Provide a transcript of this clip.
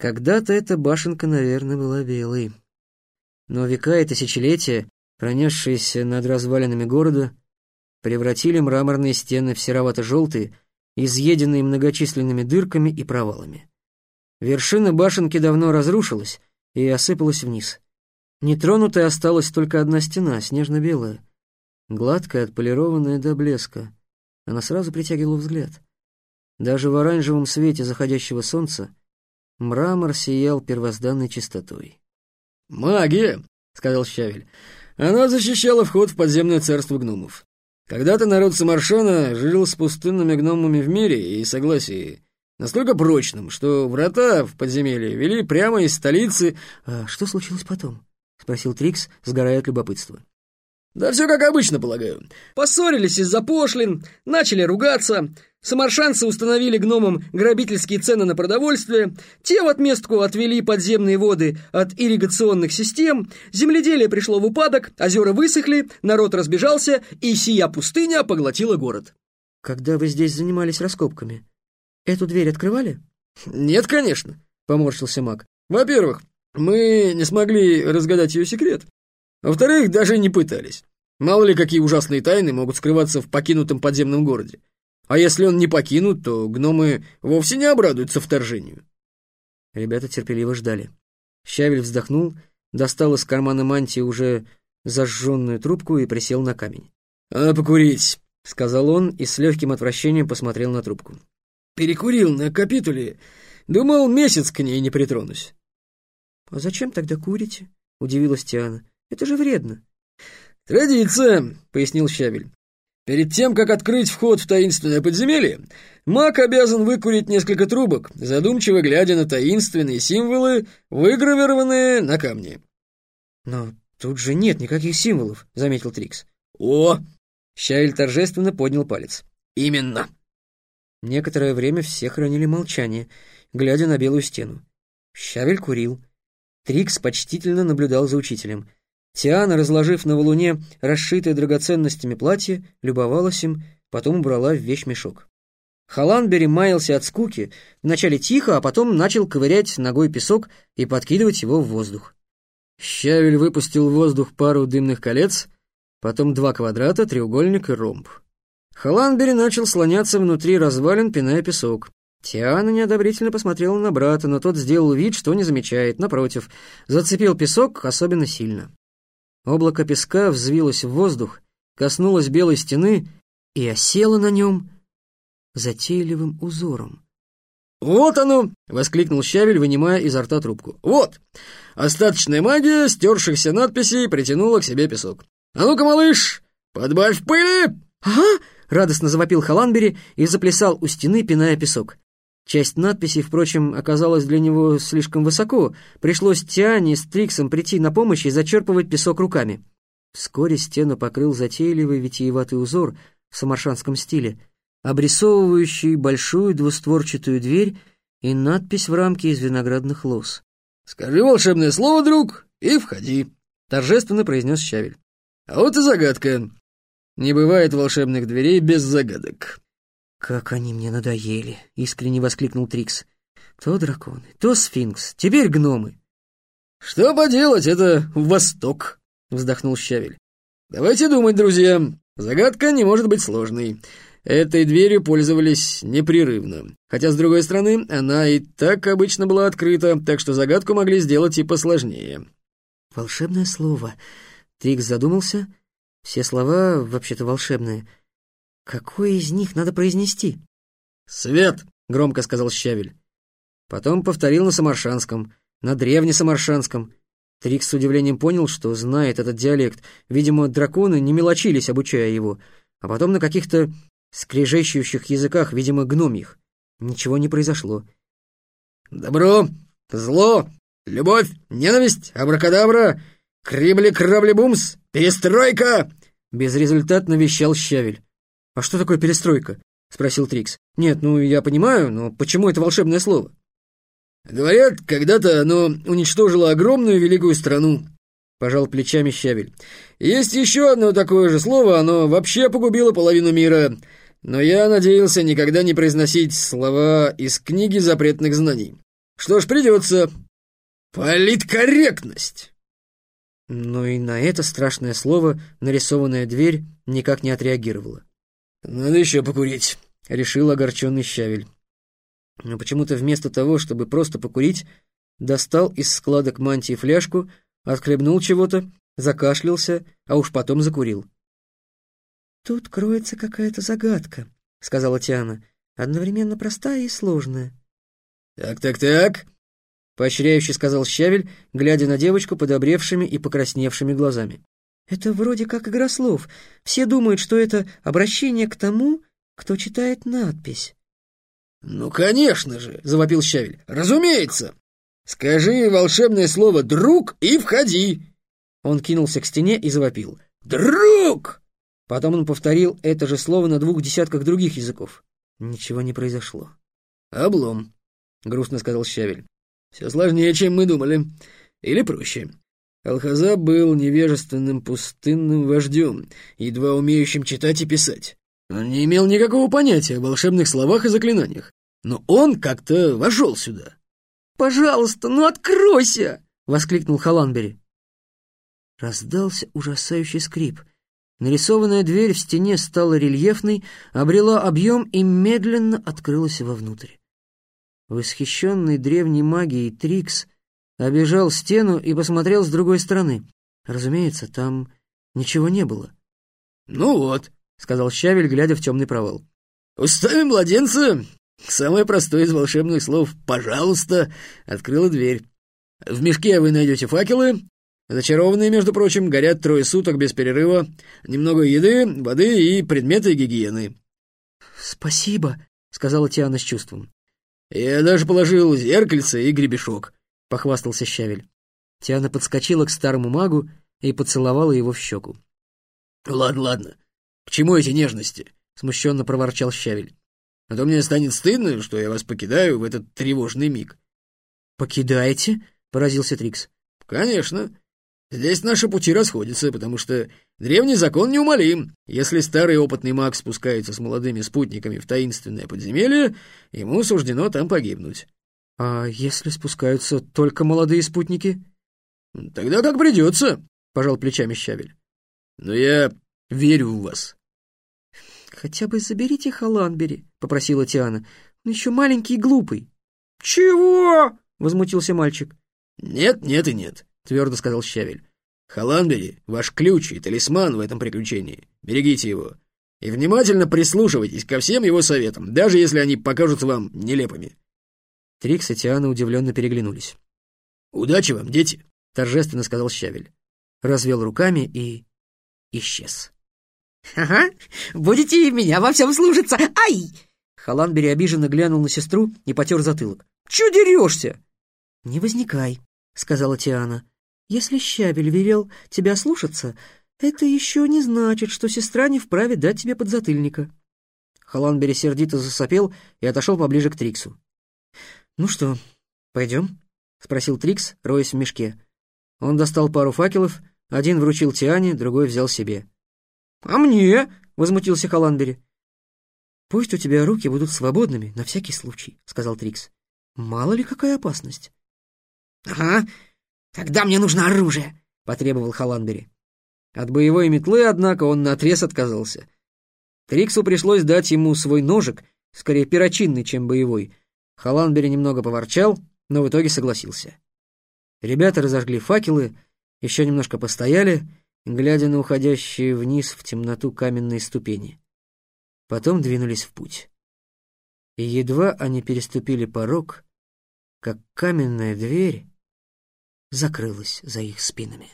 Когда-то эта башенка, наверное, была белой. Но века и тысячелетия, пронесшиеся над развалинами города, превратили мраморные стены в серовато-желтые, изъеденные многочисленными дырками и провалами. Вершина башенки давно разрушилась и осыпалась вниз. Нетронутой осталась только одна стена, снежно-белая, гладкая, отполированная до блеска. Она сразу притягивала взгляд. Даже в оранжевом свете заходящего солнца мрамор сиял первозданной чистотой. «Магия!» — сказал Щавель. «Она защищала вход в подземное царство гномов. Когда-то народ Самаршана жил с пустынными гномами в мире и согласии, настолько прочным, что врата в подземелье вели прямо из столицы... «А что случилось потом?» — спросил Трикс, сгорая от любопытства. «Да все как обычно, полагаю. Поссорились из-за пошлин, начали ругаться, Самаршанцы установили гномам грабительские цены на продовольствие, те в отместку отвели подземные воды от ирригационных систем, земледелие пришло в упадок, озера высохли, народ разбежался, и сия пустыня поглотила город. «Когда вы здесь занимались раскопками, эту дверь открывали?» «Нет, конечно», — поморщился маг. «Во-первых, мы не смогли разгадать ее секрет. Во-вторых, даже не пытались. Мало ли какие ужасные тайны могут скрываться в покинутом подземном городе. А если он не покинут, то гномы вовсе не обрадуются вторжению. Ребята терпеливо ждали. Щавель вздохнул, достал из кармана мантии уже зажженную трубку и присел на камень. «А покурить», — сказал он и с легким отвращением посмотрел на трубку. «Перекурил на капитуле. Думал, месяц к ней не притронусь». «А зачем тогда курите?» — удивилась Тиана. «Это же вредно». «Традиция», — пояснил Щавель. Перед тем, как открыть вход в таинственное подземелье, маг обязан выкурить несколько трубок, задумчиво глядя на таинственные символы, выгравированные на камне. «Но тут же нет никаких символов», — заметил Трикс. «О!» — Щавель торжественно поднял палец. «Именно!» Некоторое время все хранили молчание, глядя на белую стену. Щавель курил. Трикс почтительно наблюдал за учителем — Тиана, разложив на валуне расшитое драгоценностями платье, любовалась им, потом убрала в вещмешок. Халанбери маялся от скуки, вначале тихо, а потом начал ковырять ногой песок и подкидывать его в воздух. Щавель выпустил в воздух пару дымных колец, потом два квадрата, треугольник и ромб. Халанбери начал слоняться внутри развалин, пиная песок. Тиана неодобрительно посмотрела на брата, но тот сделал вид, что не замечает, напротив, зацепил песок особенно сильно. Облако песка взвилось в воздух, коснулось белой стены и осело на нем затейливым узором. «Вот оно!» — воскликнул Щавель, вынимая изо рта трубку. «Вот! Остаточная магия стершихся надписей притянула к себе песок. А ну-ка, малыш, подбавь пыли!» «Ага!» — радостно завопил Халанбери и заплясал у стены, пиная песок. Часть надписей, впрочем, оказалась для него слишком высоко. Пришлось Тиане с Триксом прийти на помощь и зачерпывать песок руками. Вскоре стену покрыл затейливый витиеватый узор в самаршанском стиле, обрисовывающий большую двустворчатую дверь и надпись в рамке из виноградных лоз. «Скажи волшебное слово, друг, и входи», — торжественно произнес Щавель. «А вот и загадка. Не бывает волшебных дверей без загадок». «Как они мне надоели!» — искренне воскликнул Трикс. «То драконы, то сфинкс, теперь гномы». «Что поделать, это Восток!» — вздохнул Щавель. «Давайте думать, друзья. Загадка не может быть сложной. Этой дверью пользовались непрерывно. Хотя, с другой стороны, она и так обычно была открыта, так что загадку могли сделать и посложнее». «Волшебное слово». Трикс задумался. Все слова, вообще-то, волшебные — Какое из них надо произнести? «Свет!» — громко сказал Щавель. Потом повторил на самаршанском, на древнесамаршанском. Трикс с удивлением понял, что знает этот диалект. Видимо, драконы не мелочились, обучая его. А потом на каких-то скрежещущих языках, видимо, гномьих. Ничего не произошло. «Добро, зло, любовь, ненависть, абракадабра, крибли-крабли-бумс, перестройка!» Безрезультатно вещал Щавель. «А что такое перестройка?» — спросил Трикс. «Нет, ну я понимаю, но почему это волшебное слово?» «Говорят, когда-то оно уничтожило огромную великую страну», — пожал плечами Щавель. «Есть еще одно такое же слово, оно вообще погубило половину мира, но я надеялся никогда не произносить слова из книги запретных знаний. Что ж, придется. Политкорректность. Но и на это страшное слово нарисованная дверь никак не отреагировала. «Надо еще покурить», — решил огорченный Щавель. Но почему-то вместо того, чтобы просто покурить, достал из складок мантии фляжку, отхлебнул чего-то, закашлялся, а уж потом закурил. «Тут кроется какая-то загадка», — сказала Тиана, — «одновременно простая и сложная». «Так-так-так», — поощряюще сказал Щавель, глядя на девочку подобревшими и покрасневшими глазами. «Это вроде как игра слов. Все думают, что это обращение к тому, кто читает надпись». «Ну, конечно же!» — завопил Щавель. «Разумеется! Скажи волшебное слово «друг» и входи!» Он кинулся к стене и завопил. «Друг!» Потом он повторил это же слово на двух десятках других языков. Ничего не произошло. «Облом», — грустно сказал Щавель. «Все сложнее, чем мы думали. Или проще. Алхаза был невежественным пустынным вождем, едва умеющим читать и писать. Он не имел никакого понятия о волшебных словах и заклинаниях, но он как-то вошел сюда. «Пожалуйста, ну откройся!» — воскликнул Халанбери. Раздался ужасающий скрип. Нарисованная дверь в стене стала рельефной, обрела объем и медленно открылась вовнутрь. Восхищенный древней магией Трикс обежал стену и посмотрел с другой стороны. Разумеется, там ничего не было. «Ну вот», — сказал Щавель, глядя в темный провал. «Устами младенца самое простое из волшебных слов «пожалуйста» открыла дверь. В мешке вы найдете факелы, зачарованные, между прочим, горят трое суток без перерыва, немного еды, воды и предметы гигиены». «Спасибо», — сказала Тиана с чувством. «Я даже положил зеркальце и гребешок», — похвастался Щавель. Тиана подскочила к старому магу и поцеловала его в щеку. «Ладно, ладно, «К чему эти нежности?» — смущенно проворчал Щавель. «А то мне станет стыдно, что я вас покидаю в этот тревожный миг». «Покидаете?» — поразился Трикс. «Конечно. Здесь наши пути расходятся, потому что древний закон неумолим. Если старый опытный маг спускается с молодыми спутниками в таинственное подземелье, ему суждено там погибнуть». «А если спускаются только молодые спутники?» «Тогда как придется», — пожал плечами Щавель. «Но я верю в вас». «Хотя бы заберите Халанбери», — попросила Тиана. «Он еще маленький и глупый». «Чего?» — возмутился мальчик. «Нет, нет и нет», — твердо сказал Щавель. «Халанбери — ваш ключ и талисман в этом приключении. Берегите его. И внимательно прислушивайтесь ко всем его советам, даже если они покажутся вам нелепыми». Трикс и Тиана удивленно переглянулись. «Удачи вам, дети!» — торжественно сказал Щавель. Развел руками и исчез. «Ага, будете меня во всем служиться! Ай!» Халанбери обиженно глянул на сестру и потер затылок. «Чего дерешься?» «Не возникай», — сказала Тиана. «Если Щабель велел тебя слушаться, это еще не значит, что сестра не вправе дать тебе подзатыльника». Халанбери сердито засопел и отошел поближе к Триксу. «Ну что, пойдем?» — спросил Трикс, роясь в мешке. Он достал пару факелов, один вручил Тиане, другой взял себе. «А мне?» — возмутился Халанбери. «Пусть у тебя руки будут свободными, на всякий случай», — сказал Трикс. «Мало ли какая опасность». «Ага, тогда мне нужно оружие», — потребовал Халанбери. От боевой метлы, однако, он наотрез отказался. Триксу пришлось дать ему свой ножик, скорее перочинный, чем боевой. Халанбери немного поворчал, но в итоге согласился. Ребята разожгли факелы, еще немножко постояли — глядя на уходящие вниз в темноту каменные ступени. Потом двинулись в путь. И едва они переступили порог, как каменная дверь закрылась за их спинами.